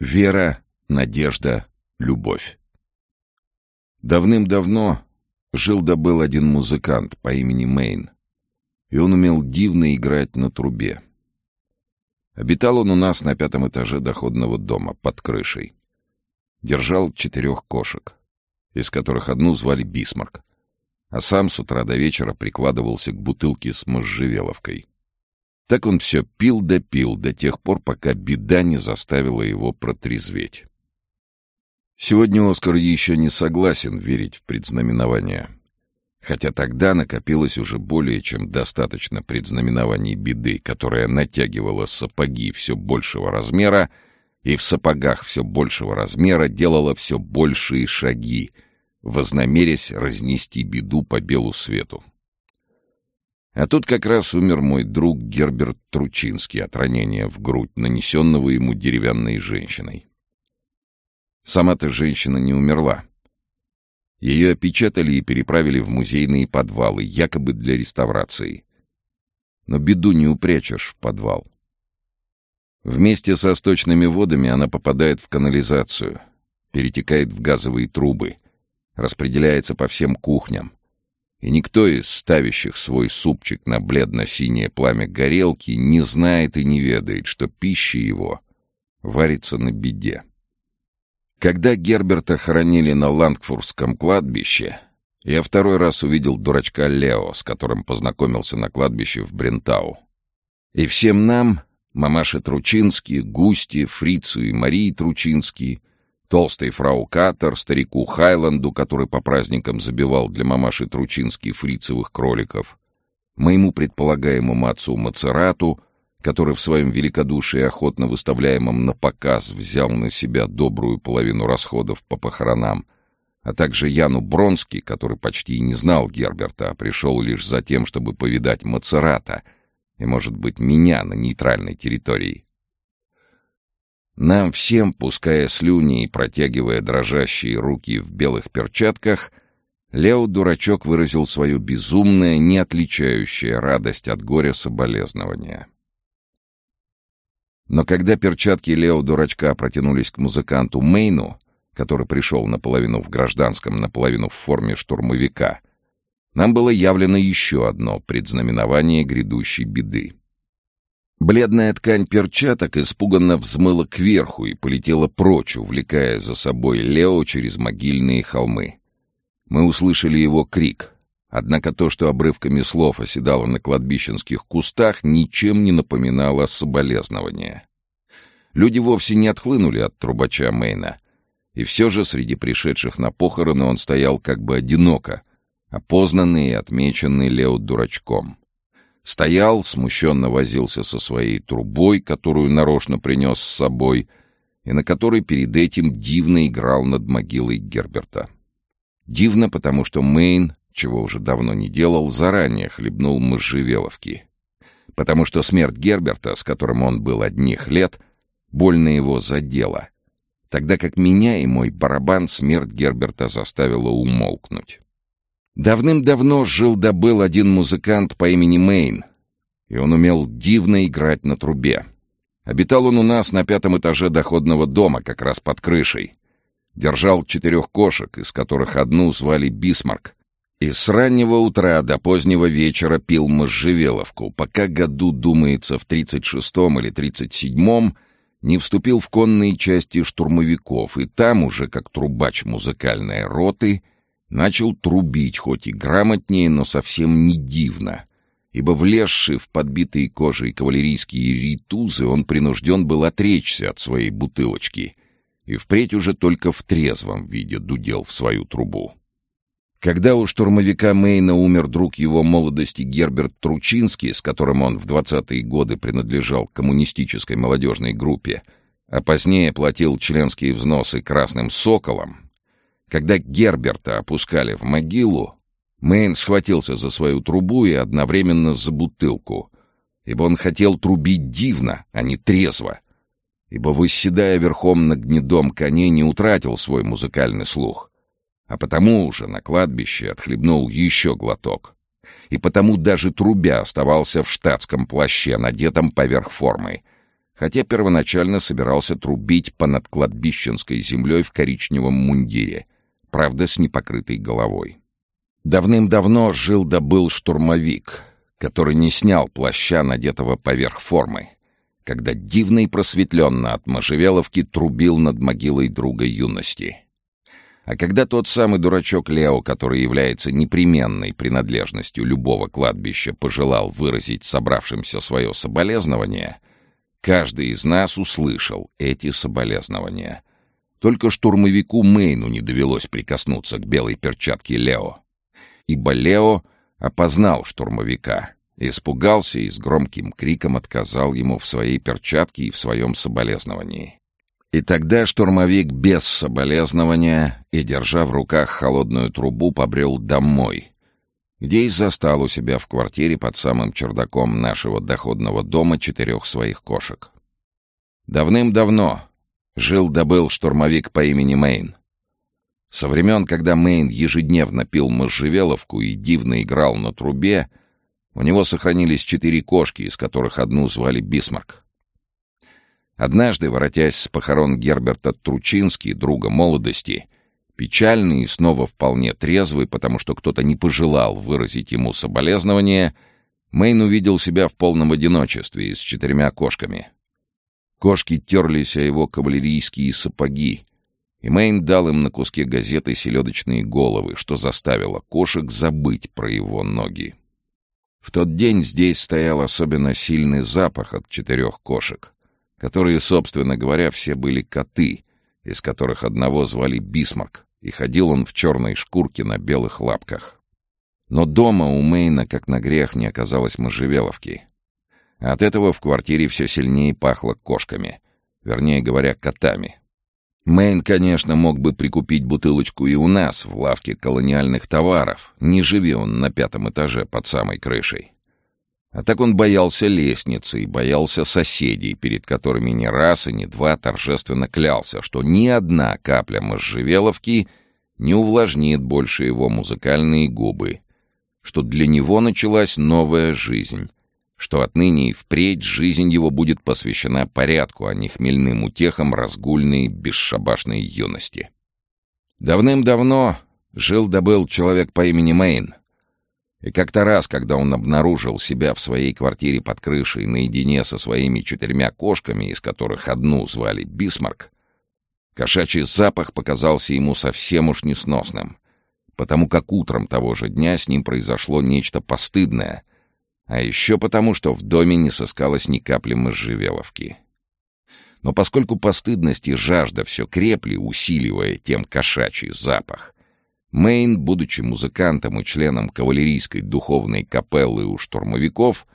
Вера, надежда, любовь. Давным-давно жил да был один музыкант по имени Мейн, и он умел дивно играть на трубе. Обитал он у нас на пятом этаже доходного дома, под крышей. Держал четырех кошек, из которых одну звали Бисмарк, а сам с утра до вечера прикладывался к бутылке с можжевеловкой. Так он все пил да пил до тех пор, пока беда не заставила его протрезветь. Сегодня Оскар еще не согласен верить в предзнаменование. Хотя тогда накопилось уже более чем достаточно предзнаменований беды, которая натягивала сапоги все большего размера и в сапогах все большего размера делала все большие шаги, вознамерясь разнести беду по белу свету. А тут как раз умер мой друг Герберт Тручинский от ранения в грудь, нанесенного ему деревянной женщиной. Сама-то женщина не умерла. Ее опечатали и переправили в музейные подвалы, якобы для реставрации. Но беду не упрячешь в подвал. Вместе со сточными водами она попадает в канализацию, перетекает в газовые трубы, распределяется по всем кухням, и никто из ставящих свой супчик на бледно-синее пламя горелки не знает и не ведает, что пища его варится на беде. Когда Герберта хоронили на Лангфурском кладбище, я второй раз увидел дурачка Лео, с которым познакомился на кладбище в Брентау. И всем нам, мамаше Тручинский, Густи, Фрицу и Марии Тручинский, толстой фрау Катер, старику Хайланду, который по праздникам забивал для мамаши Тручинский фрицевых кроликов, моему предполагаемому отцу Мацерату, который в своем великодушии охотно выставляемом на показ взял на себя добрую половину расходов по похоронам, а также Яну Бронски, который почти и не знал Герберта, а пришел лишь за тем, чтобы повидать Мацерата и, может быть, меня на нейтральной территории. Нам всем, пуская слюни и протягивая дрожащие руки в белых перчатках, Лео-дурачок выразил свою безумное, не отличающее радость от горя соболезнования. Но когда перчатки Лео-дурачка протянулись к музыканту Мейну, который пришел наполовину в гражданском, наполовину в форме штурмовика, нам было явлено еще одно предзнаменование грядущей беды. Бледная ткань перчаток испуганно взмыла кверху и полетела прочь, увлекая за собой Лео через могильные холмы. Мы услышали его крик. Однако то, что обрывками слов оседало на кладбищенских кустах, ничем не напоминало соболезнования. Люди вовсе не отхлынули от трубача Мейна. И все же среди пришедших на похороны он стоял как бы одиноко, опознанный и отмеченный Лео дурачком. Стоял, смущенно возился со своей трубой, которую нарочно принес с собой, и на которой перед этим дивно играл над могилой Герберта. Дивно, потому что Мейн, чего уже давно не делал, заранее хлебнул можжевеловки. Потому что смерть Герберта, с которым он был одних лет, больно его задела, тогда как меня и мой барабан смерть Герберта заставила умолкнуть. Давным-давно жил да был один музыкант по имени Мейн, и он умел дивно играть на трубе. Обитал он у нас на пятом этаже доходного дома, как раз под крышей. Держал четырех кошек, из которых одну звали Бисмарк. И с раннего утра до позднего вечера пил можжевеловку, пока году, думается, в тридцать шестом или тридцать седьмом не вступил в конные части штурмовиков, и там уже, как трубач музыкальной роты — начал трубить, хоть и грамотнее, но совсем не дивно, ибо влезший в подбитые кожей кавалерийские ритузы, он принужден был отречься от своей бутылочки и впредь уже только в трезвом виде дудел в свою трубу. Когда у штурмовика Мейна умер друг его молодости Герберт Тручинский, с которым он в двадцатые годы принадлежал коммунистической молодежной группе, а позднее платил членские взносы «Красным соколам», когда Герберта опускали в могилу, Мэйн схватился за свою трубу и одновременно за бутылку, ибо он хотел трубить дивно, а не трезво, ибо, восседая верхом на гнедом коне, не утратил свой музыкальный слух, а потому уже на кладбище отхлебнул еще глоток, и потому даже трубя оставался в штатском плаще, надетом поверх формы, хотя первоначально собирался трубить по над кладбищенской землей в коричневом мундире, правда, с непокрытой головой. Давным-давно жил да был штурмовик, который не снял плаща, надетого поверх формы, когда дивно и просветленно от можжевеловки трубил над могилой друга юности. А когда тот самый дурачок Лео, который является непременной принадлежностью любого кладбища, пожелал выразить собравшимся свое соболезнование, каждый из нас услышал эти соболезнования. Только штурмовику Мейну не довелось прикоснуться к белой перчатке Лео ибо Лео опознал штурмовика, испугался и с громким криком отказал ему в своей перчатке и в своем соболезновании. И тогда штурмовик без соболезнования и, держа в руках холодную трубу, побрел домой, где и застал у себя в квартире под самым чердаком нашего доходного дома четырех своих кошек. Давным-давно жил-добыл штурмовик по имени Мейн. Со времен, когда Мэйн ежедневно пил можжевеловку и дивно играл на трубе, у него сохранились четыре кошки, из которых одну звали Бисмарк. Однажды, воротясь с похорон Герберта Тручински, друга молодости, печальный и снова вполне трезвый, потому что кто-то не пожелал выразить ему соболезнования, Мэйн увидел себя в полном одиночестве с четырьмя кошками. Кошки терлись о его кавалерийские сапоги, и Мэйн дал им на куске газеты селедочные головы, что заставило кошек забыть про его ноги. В тот день здесь стоял особенно сильный запах от четырех кошек, которые, собственно говоря, все были коты, из которых одного звали Бисмарк, и ходил он в черной шкурке на белых лапках. Но дома у Мэйна, как на грех, не оказалось можжевеловки. От этого в квартире все сильнее пахло кошками, вернее говоря, котами — Мэйн, конечно, мог бы прикупить бутылочку и у нас, в лавке колониальных товаров, не живи он на пятом этаже под самой крышей. А так он боялся лестницы и боялся соседей, перед которыми ни раз и ни два торжественно клялся, что ни одна капля можжевеловки не увлажнит больше его музыкальные губы, что для него началась новая жизнь, что отныне и впредь жизнь его будет посвящена порядку, а не хмельным утехам разгульной, бесшабашной юности. Давным-давно жил-добыл человек по имени Мэйн. И как-то раз, когда он обнаружил себя в своей квартире под крышей наедине со своими четырьмя кошками, из которых одну звали Бисмарк, кошачий запах показался ему совсем уж несносным, потому как утром того же дня с ним произошло нечто постыдное — а еще потому, что в доме не сыскалось ни капли можжевеловки. Но поскольку постыдность и жажда все крепли, усиливая тем кошачий запах, Мейн, будучи музыкантом и членом кавалерийской духовной капеллы у штурмовиков,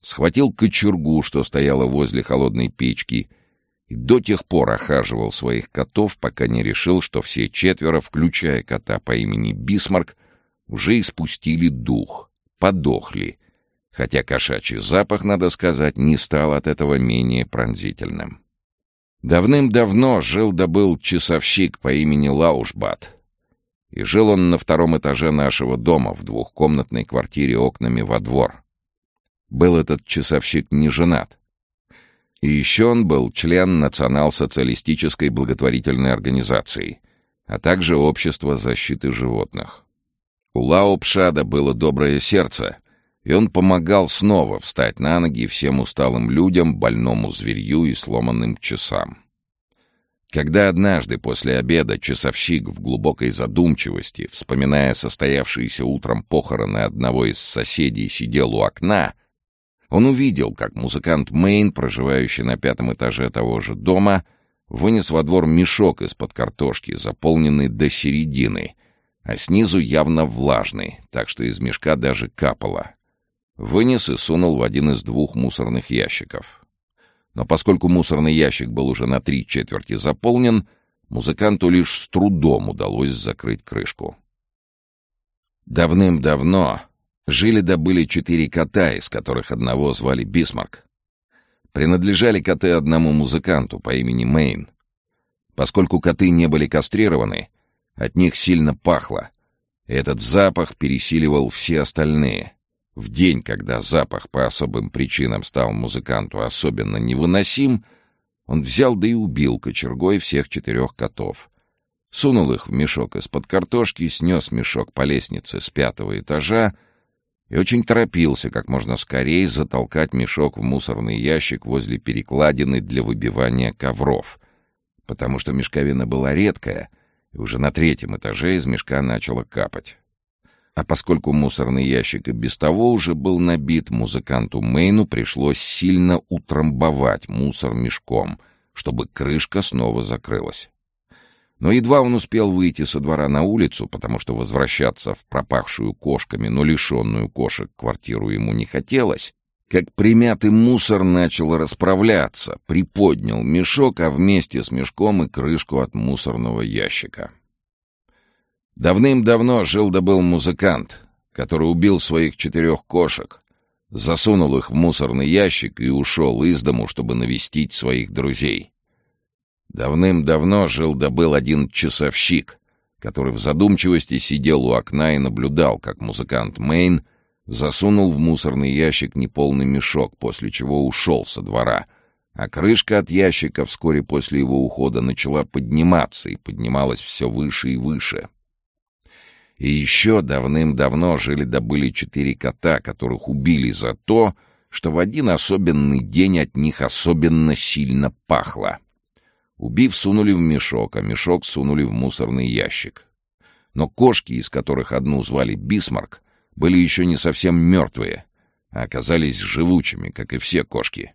схватил кочергу, что стояла возле холодной печки, и до тех пор охаживал своих котов, пока не решил, что все четверо, включая кота по имени Бисмарк, уже испустили дух, подохли — хотя кошачий запах, надо сказать, не стал от этого менее пронзительным. Давным-давно жил-добыл часовщик по имени Лаушбат. И жил он на втором этаже нашего дома в двухкомнатной квартире окнами во двор. Был этот часовщик не женат. И еще он был член Национал-социалистической благотворительной организации, а также Общества защиты животных. У Лаупшада было доброе сердце — и он помогал снова встать на ноги всем усталым людям, больному зверью и сломанным часам. Когда однажды после обеда часовщик в глубокой задумчивости, вспоминая состоявшиеся утром похороны одного из соседей, сидел у окна, он увидел, как музыкант Мейн, проживающий на пятом этаже того же дома, вынес во двор мешок из-под картошки, заполненный до середины, а снизу явно влажный, так что из мешка даже капало. Вынес и сунул в один из двух мусорных ящиков. Но поскольку мусорный ящик был уже на три четверти заполнен, музыканту лишь с трудом удалось закрыть крышку. Давным-давно жили-добыли четыре кота, из которых одного звали Бисмарк. Принадлежали коты одному музыканту по имени Мейн. Поскольку коты не были кастрированы, от них сильно пахло, этот запах пересиливал все остальные — В день, когда запах по особым причинам стал музыканту особенно невыносим, он взял да и убил кочергой всех четырех котов. Сунул их в мешок из-под картошки, снес мешок по лестнице с пятого этажа и очень торопился как можно скорее затолкать мешок в мусорный ящик возле перекладины для выбивания ковров, потому что мешковина была редкая, и уже на третьем этаже из мешка начало капать. А поскольку мусорный ящик и без того уже был набит, музыканту Мейну пришлось сильно утрамбовать мусор мешком, чтобы крышка снова закрылась. Но едва он успел выйти со двора на улицу, потому что возвращаться в пропахшую кошками, но лишенную кошек квартиру ему не хотелось, как примятый мусор начал расправляться, приподнял мешок, а вместе с мешком и крышку от мусорного ящика. Давным-давно жил да был музыкант, который убил своих четырех кошек, засунул их в мусорный ящик и ушел из дому, чтобы навестить своих друзей. Давным-давно жил да был один часовщик, который в задумчивости сидел у окна и наблюдал, как музыкант Мейн засунул в мусорный ящик неполный мешок, после чего ушел со двора, а крышка от ящика вскоре после его ухода начала подниматься и поднималась все выше и выше. И еще давным-давно жили-добыли четыре кота, которых убили за то, что в один особенный день от них особенно сильно пахло. Убив, сунули в мешок, а мешок сунули в мусорный ящик. Но кошки, из которых одну звали Бисмарк, были еще не совсем мертвые, а оказались живучими, как и все кошки.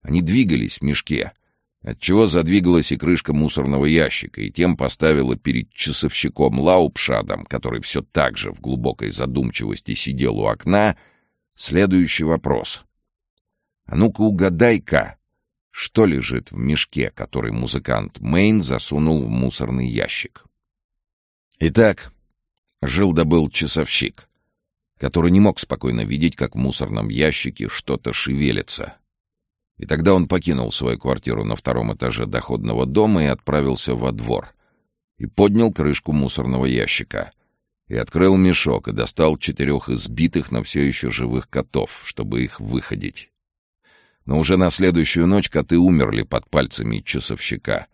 Они двигались в мешке — отчего задвигалась и крышка мусорного ящика, и тем поставила перед часовщиком Лаупшадом, который все так же в глубокой задумчивости сидел у окна, следующий вопрос. «А ну-ка угадай-ка, что лежит в мешке, который музыкант Мейн засунул в мусорный ящик?» Итак, жил да был часовщик, который не мог спокойно видеть, как в мусорном ящике что-то шевелится — и тогда он покинул свою квартиру на втором этаже доходного дома и отправился во двор. И поднял крышку мусорного ящика. И открыл мешок и достал четырех избитых, но все еще живых котов, чтобы их выходить. Но уже на следующую ночь коты умерли под пальцами часовщика.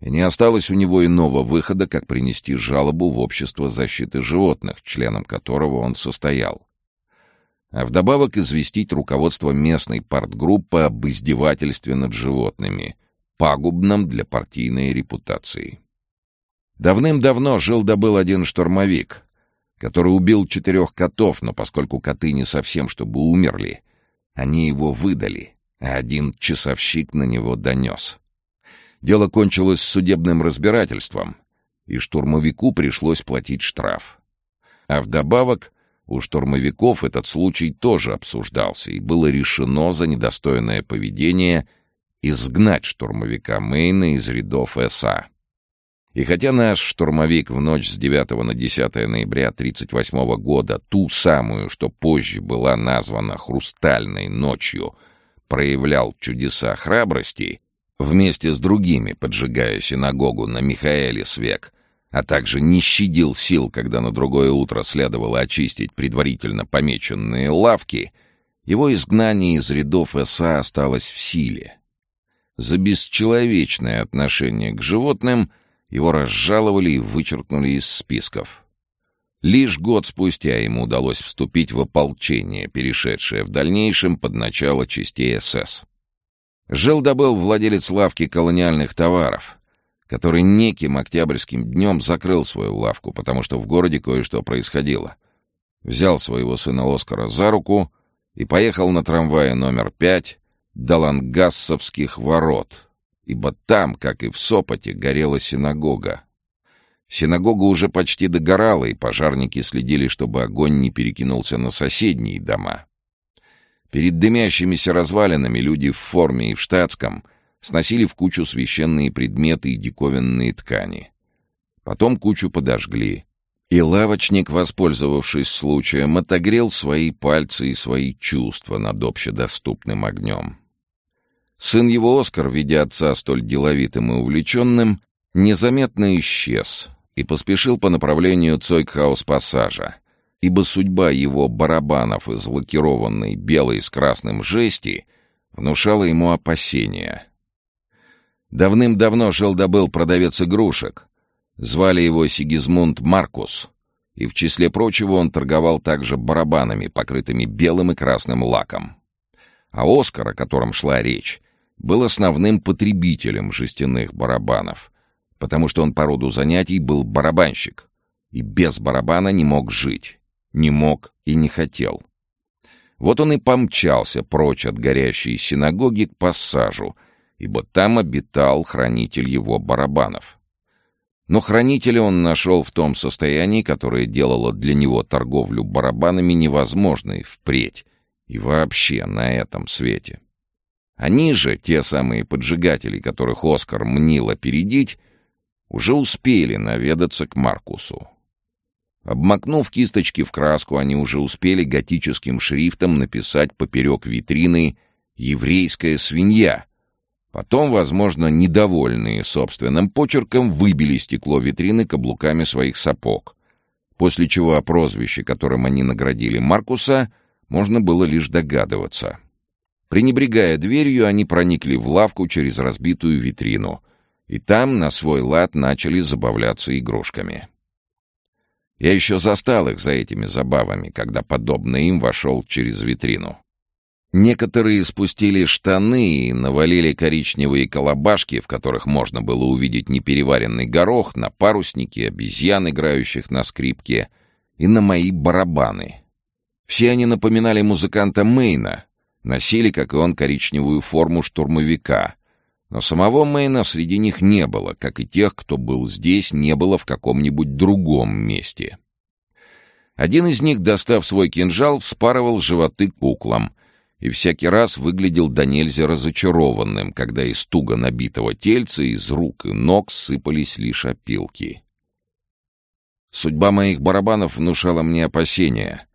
И не осталось у него иного выхода, как принести жалобу в Общество защиты животных, членом которого он состоял а вдобавок известить руководство местной партгруппы об издевательстве над животными, пагубном для партийной репутации. Давным-давно жил-добыл один штурмовик, который убил четырех котов, но поскольку коты не совсем чтобы умерли, они его выдали, а один часовщик на него донес. Дело кончилось судебным разбирательством, и штурмовику пришлось платить штраф. А вдобавок у штурмовиков этот случай тоже обсуждался, и было решено за недостойное поведение изгнать штурмовика Мейна из рядов СА. И хотя наш штурмовик в ночь с 9 на 10 ноября 1938 года, ту самую, что позже была названа «Хрустальной ночью», проявлял чудеса храбрости, вместе с другими поджигая синагогу на Михаэле Свек — а также не щадил сил, когда на другое утро следовало очистить предварительно помеченные лавки, его изгнание из рядов СА осталось в силе. За бесчеловечное отношение к животным его разжаловали и вычеркнули из списков. Лишь год спустя ему удалось вступить в ополчение, перешедшее в дальнейшем под начало частей СС. Жил-добыл владелец лавки колониальных товаров — который неким октябрьским днем закрыл свою лавку, потому что в городе кое-что происходило. Взял своего сына Оскара за руку и поехал на трамвае номер пять до Лангассовских ворот, ибо там, как и в Сопоте, горела синагога. Синагога уже почти догорала, и пожарники следили, чтобы огонь не перекинулся на соседние дома. Перед дымящимися развалинами люди в форме и в штатском — сносили в кучу священные предметы и диковинные ткани. Потом кучу подожгли. И лавочник, воспользовавшись случаем, отогрел свои пальцы и свои чувства над общедоступным огнем. Сын его Оскар, видя отца столь деловитым и увлеченным, незаметно исчез и поспешил по направлению Цойкхаус-пассажа, ибо судьба его барабанов из лакированной белой с красным жести внушала ему опасения. Давным-давно жил-добыл продавец игрушек. Звали его Сигизмунд Маркус, и в числе прочего он торговал также барабанами, покрытыми белым и красным лаком. А Оскар, о котором шла речь, был основным потребителем жестяных барабанов, потому что он по роду занятий был барабанщик, и без барабана не мог жить, не мог и не хотел. Вот он и помчался прочь от горящей синагоги к пассажу, ибо там обитал хранитель его барабанов. Но хранителя он нашел в том состоянии, которое делало для него торговлю барабанами невозможной впредь и вообще на этом свете. Они же, те самые поджигатели, которых Оскар мнил опередить, уже успели наведаться к Маркусу. Обмакнув кисточки в краску, они уже успели готическим шрифтом написать поперек витрины «Еврейская свинья». Потом, возможно, недовольные собственным почерком, выбили стекло витрины каблуками своих сапог, после чего о прозвище, которым они наградили Маркуса, можно было лишь догадываться. Пренебрегая дверью, они проникли в лавку через разбитую витрину, и там на свой лад начали забавляться игрушками. Я еще застал их за этими забавами, когда, подобно им, вошел через витрину. Некоторые спустили штаны и навалили коричневые колобашки, в которых можно было увидеть непереваренный горох, на парусники, обезьян, играющих на скрипке, и на мои барабаны. Все они напоминали музыканта Мейна, носили, как и он, коричневую форму штурмовика — но самого Мэйна среди них не было, как и тех, кто был здесь, не было в каком-нибудь другом месте. Один из них, достав свой кинжал, вспарывал животы куклам и всякий раз выглядел до нельзя разочарованным, когда из туго набитого тельца из рук и ног сыпались лишь опилки. Судьба моих барабанов внушала мне опасения.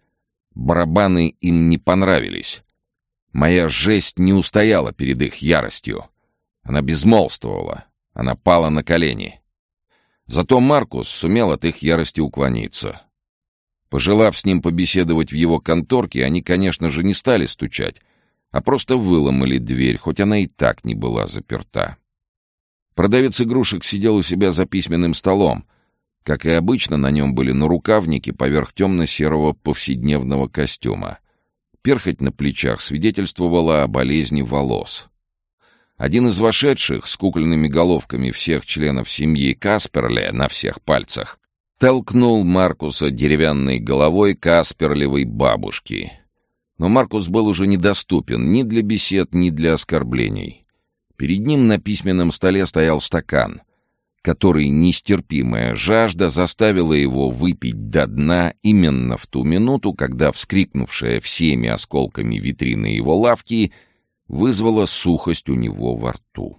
Барабаны им не понравились. Моя жесть не устояла перед их яростью. Она безмолвствовала. Она пала на колени. Зато Маркус сумел от их ярости уклониться. Пожелав с ним побеседовать в его конторке, они, конечно же, не стали стучать, а просто выломали дверь, хоть она и так не была заперта. Продавец игрушек сидел у себя за письменным столом. Как и обычно, на нем были нарукавники поверх темно-серого повседневного костюма. Перхоть на плечах свидетельствовала о болезни волос. Один из вошедших с кукольными головками всех членов семьи Касперле на всех пальцах толкнул Маркуса деревянной головой Касперлевой бабушки. Но Маркус был уже недоступен ни для бесед, ни для оскорблений. Перед ним на письменном столе стоял стакан, который нестерпимая жажда заставила его выпить до дна именно в ту минуту, когда вскрикнувшая всеми осколками витрины его лавки — вызвало сухость у него во рту.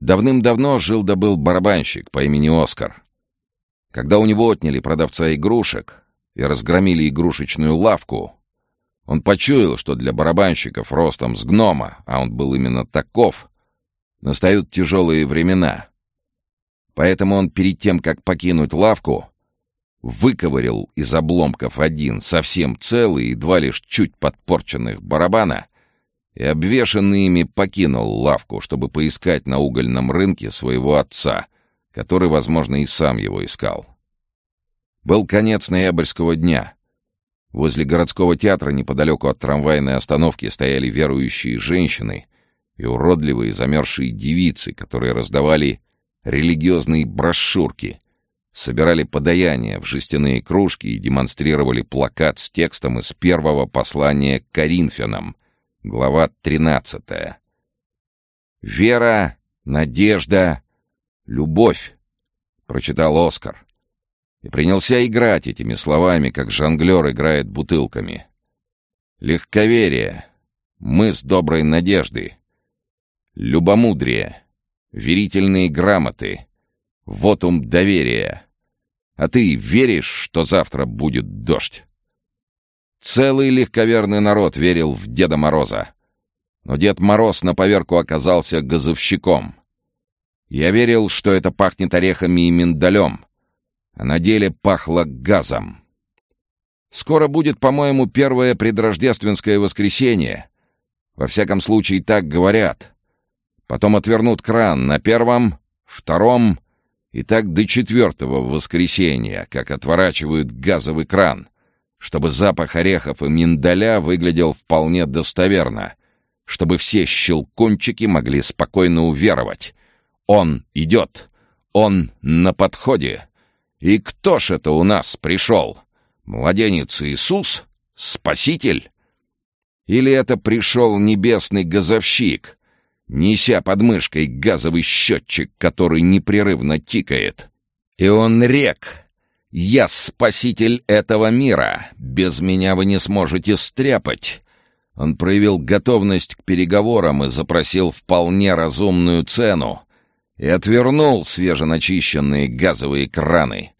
Давным-давно жил-добыл барабанщик по имени Оскар. Когда у него отняли продавца игрушек и разгромили игрушечную лавку, он почуял, что для барабанщиков ростом с гнома, а он был именно таков, настают тяжелые времена. Поэтому он перед тем, как покинуть лавку, выковырил из обломков один совсем целый, едва лишь чуть подпорченных барабана — и обвешанный ими покинул лавку, чтобы поискать на угольном рынке своего отца, который, возможно, и сам его искал. Был конец ноябрьского дня. Возле городского театра неподалеку от трамвайной остановки стояли верующие женщины и уродливые замерзшие девицы, которые раздавали религиозные брошюрки, собирали подаяния в жестяные кружки и демонстрировали плакат с текстом из первого послания к Коринфянам — Глава 13. «Вера, надежда, любовь», — прочитал Оскар. И принялся играть этими словами, как жонглер играет бутылками. «Легковерие, мы с доброй надежды, любомудрие, верительные грамоты, вотум доверия. А ты веришь, что завтра будет дождь?» Целый легковерный народ верил в Деда Мороза. Но Дед Мороз на поверку оказался газовщиком. Я верил, что это пахнет орехами и миндалем, а на деле пахло газом. Скоро будет, по-моему, первое предрождественское воскресенье. Во всяком случае, так говорят. Потом отвернут кран на первом, втором и так до четвертого воскресенья, как отворачивают газовый кран, чтобы запах орехов и миндаля выглядел вполне достоверно, чтобы все щелкунчики могли спокойно уверовать. Он идет, он на подходе. И кто ж это у нас пришел? Младенец Иисус? Спаситель? Или это пришел небесный газовщик, неся под мышкой газовый счетчик, который непрерывно тикает? И он рек. «Я спаситель этого мира. Без меня вы не сможете стряпать». Он проявил готовность к переговорам и запросил вполне разумную цену. И отвернул свеженачищенные газовые краны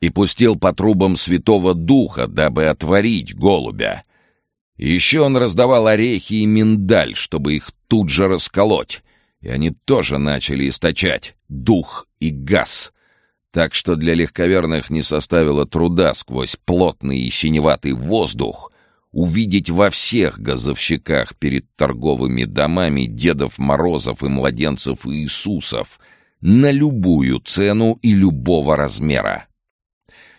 и пустил по трубам Святого Духа, дабы отворить голубя. еще он раздавал орехи и миндаль, чтобы их тут же расколоть, и они тоже начали источать дух и газ. Так что для легковерных не составило труда сквозь плотный и синеватый воздух увидеть во всех газовщиках перед торговыми домами Дедов Морозов и младенцев Иисусов на любую цену и любого размера.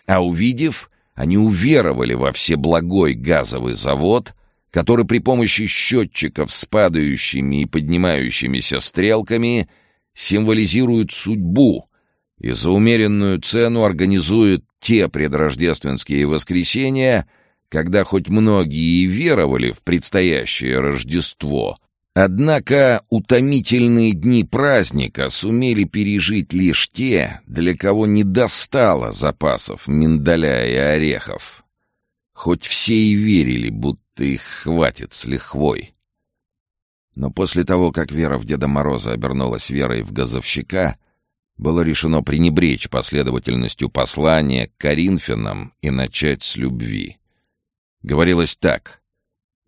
А увидев, они уверовали во всеблагой газовый завод, который при помощи счетчиков с падающими и поднимающимися стрелками символизирует судьбу и за умеренную цену организует те предрождественские воскресенья, когда хоть многие и веровали в предстоящее Рождество, Однако утомительные дни праздника сумели пережить лишь те, для кого не достало запасов миндаля и орехов. Хоть все и верили, будто их хватит с лихвой. Но после того, как вера в Деда Мороза обернулась верой в газовщика, было решено пренебречь последовательностью послания к Коринфянам и начать с любви. Говорилось так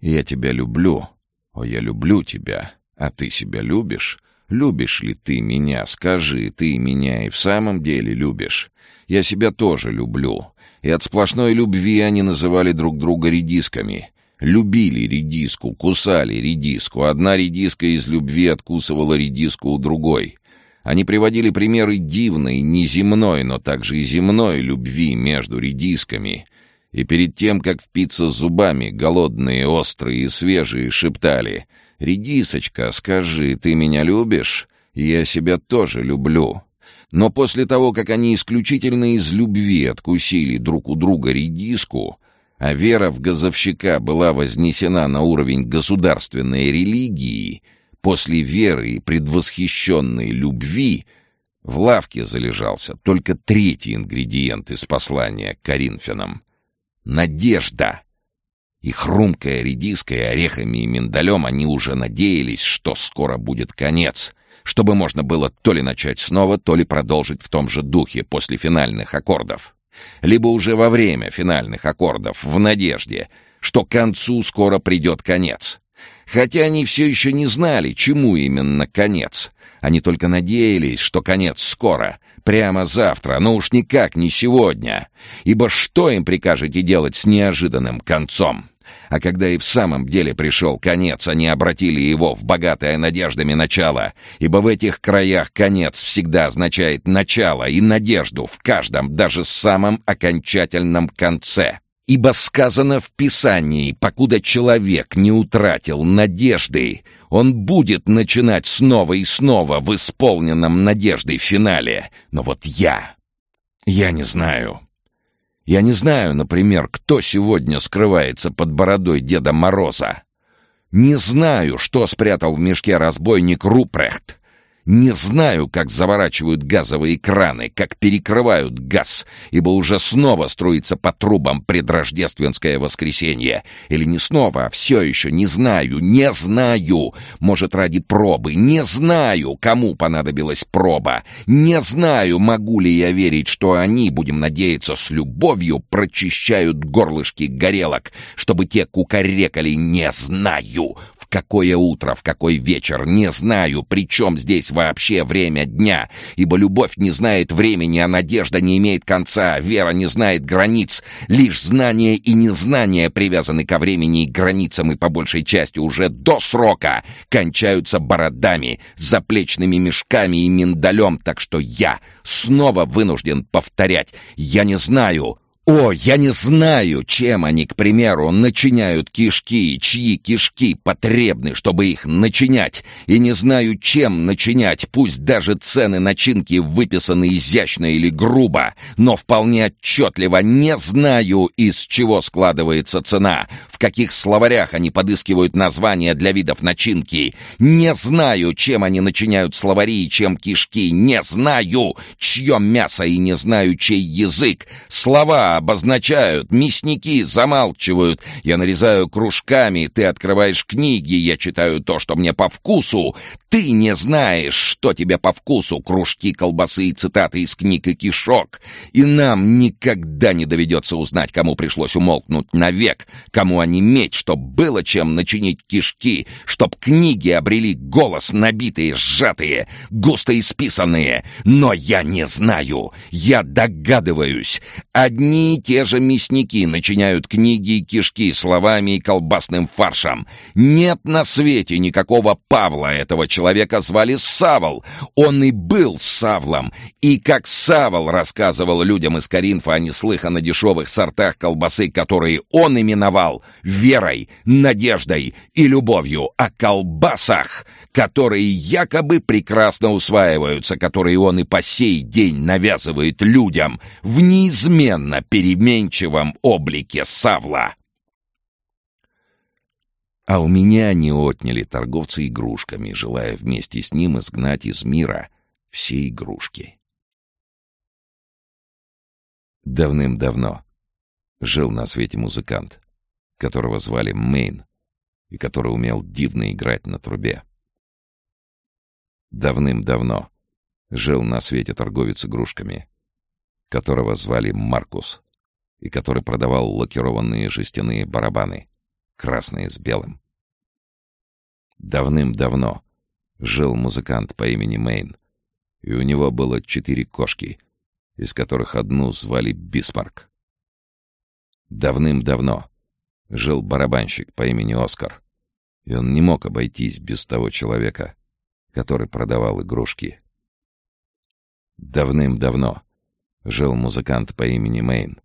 «Я тебя люблю», «О, я люблю тебя, а ты себя любишь? Любишь ли ты меня? Скажи, ты меня и в самом деле любишь? Я себя тоже люблю». И от сплошной любви они называли друг друга редисками. Любили редиску, кусали редиску. Одна редиска из любви откусывала редиску у другой. Они приводили примеры дивной, неземной, но также и земной любви между редисками — и перед тем, как впиться зубами, голодные, острые и свежие, шептали «Редисочка, скажи, ты меня любишь? Я себя тоже люблю». Но после того, как они исключительно из любви откусили друг у друга редиску, а вера в газовщика была вознесена на уровень государственной религии, после веры и предвосхищенной любви в лавке залежался только третий ингредиент из послания к Коринфянам надежда. И хрумкая редиской, орехами и миндалем они уже надеялись, что скоро будет конец, чтобы можно было то ли начать снова, то ли продолжить в том же духе после финальных аккордов. Либо уже во время финальных аккордов, в надежде, что к концу скоро придет конец. Хотя они все еще не знали, чему именно конец. Они только надеялись, что конец скоро, Прямо завтра, но уж никак не сегодня. Ибо что им прикажете делать с неожиданным концом? А когда и в самом деле пришел конец, они обратили его в богатое надеждами начало, ибо в этих краях конец всегда означает начало и надежду в каждом, даже самом окончательном конце. Ибо сказано в Писании, покуда человек не утратил надежды, он будет начинать снова и снова в исполненном надеждой финале. Но вот я... Я не знаю. Я не знаю, например, кто сегодня скрывается под бородой Деда Мороза. Не знаю, что спрятал в мешке разбойник Рупрехт. Не знаю, как заворачивают газовые краны, как перекрывают газ, ибо уже снова струится по трубам предрождественское воскресенье. Или не снова, а все еще не знаю, не знаю. Может, ради пробы, не знаю, кому понадобилась проба. Не знаю, могу ли я верить, что они, будем надеяться, с любовью прочищают горлышки горелок, чтобы те кукарекали «не знаю», какое утро, в какой вечер, не знаю, при чем здесь вообще время дня, ибо любовь не знает времени, а надежда не имеет конца, вера не знает границ, лишь знание и незнание привязаны ко времени и границам и по большей части уже до срока кончаются бородами, заплечными мешками и миндалем, так что я снова вынужден повторять, я не знаю, о, я не знаю, чем они, к примеру, начиняют кишки, чьи кишки потребны, чтобы их начинять, и не знаю, чем начинять, пусть даже цены начинки выписаны изящно или грубо, но вполне отчетливо не знаю, из чего складывается цена, в каких словарях они подыскивают названия для видов начинки, не знаю, чем они начиняют словари и чем кишки, не знаю, чье мясо и не знаю, чей язык, слова обозначают, мясники замалчивают. Я нарезаю кружками, ты открываешь книги, я читаю то, что мне по вкусу. Ты не знаешь, что тебе по вкусу, кружки, колбасы и цитаты из книг и кишок. И нам никогда не доведется узнать, кому пришлось умолкнуть навек, кому онеметь, чтоб было чем начинить кишки, чтоб книги обрели голос, набитые, сжатые, густо исписанные. Но я не знаю, я догадываюсь. Одни и те же мясники начиняют книги и кишки словами и колбасным фаршем. Нет на свете никакого Павла, этого человека звали Савол. Он и был Савлом. И как Савол рассказывал людям из Каринфа о неслыханно дешевых сортах колбасы, которые он именовал верой, надеждой и любовью, о колбасах, которые якобы прекрасно усваиваются, которые он и по сей день навязывает людям в неизменно переменчивом облике Савла. А у меня они отняли торговца игрушками, желая вместе с ним изгнать из мира все игрушки. Давным-давно жил на свете музыкант, которого звали Мейн, и который умел дивно играть на трубе. Давным-давно жил на свете торговец игрушками, которого звали Маркус, и который продавал лакированные жестяные барабаны, красные с белым. Давным-давно жил музыкант по имени Мейн, и у него было четыре кошки, из которых одну звали Бисмарк. Давным-давно жил барабанщик по имени Оскар, и он не мог обойтись без того человека, который продавал игрушки. Давным-давно жил музыкант по имени Мейн,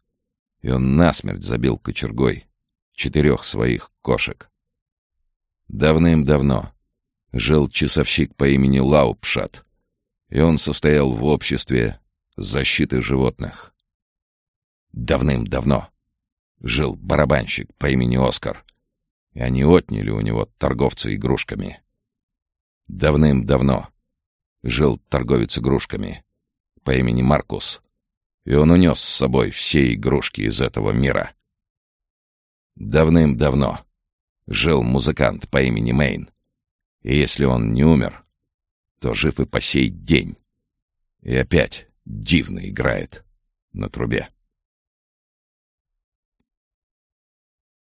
и он насмерть забил кочергой четырех своих кошек. Давным-давно жил часовщик по имени Лаупшат, и он состоял в обществе защиты животных. Давным-давно жил барабанщик по имени Оскар, и они отняли у него торговца игрушками. Давным-давно жил торговец игрушками по имени Маркус, и он унес с собой все игрушки из этого мира. Давным-давно жил музыкант по имени Мейн, и если он не умер, то жив и по сей день. И опять дивно играет на трубе.